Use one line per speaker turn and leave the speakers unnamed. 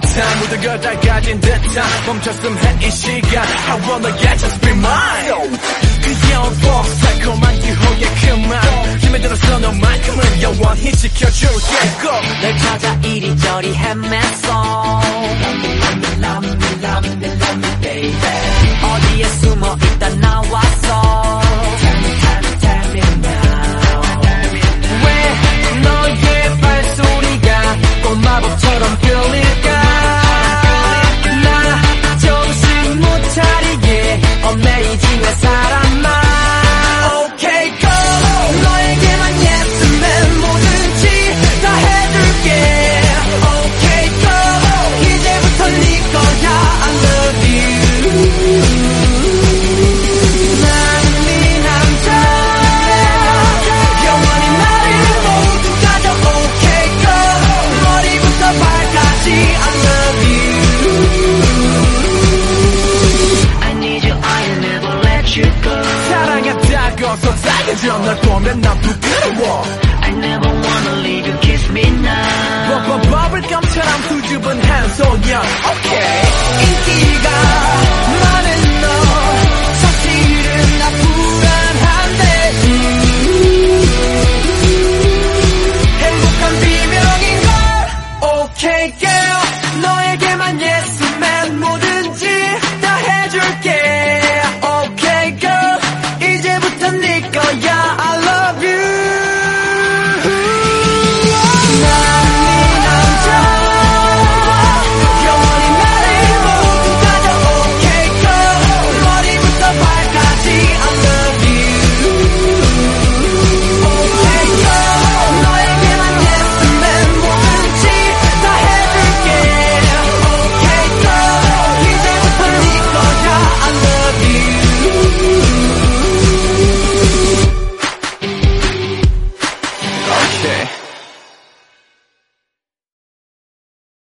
듯한 모든 걸 다 가진 듯한 멈췄음 한이 시간. I wanna get just be mine. 귀여운 법 달콤한 기호에 그만. 힘에 들어서 너만큼은 영원히 지켜줄게 Go
널 찾아 이리저리 헤맸어 Love me, love me, love me, love me, love me, baby 어메이징한
사랑
I never wanna leave you kiss me now.
버버버블 깜처럼 수줍은 한 손이야 Okay. 인기가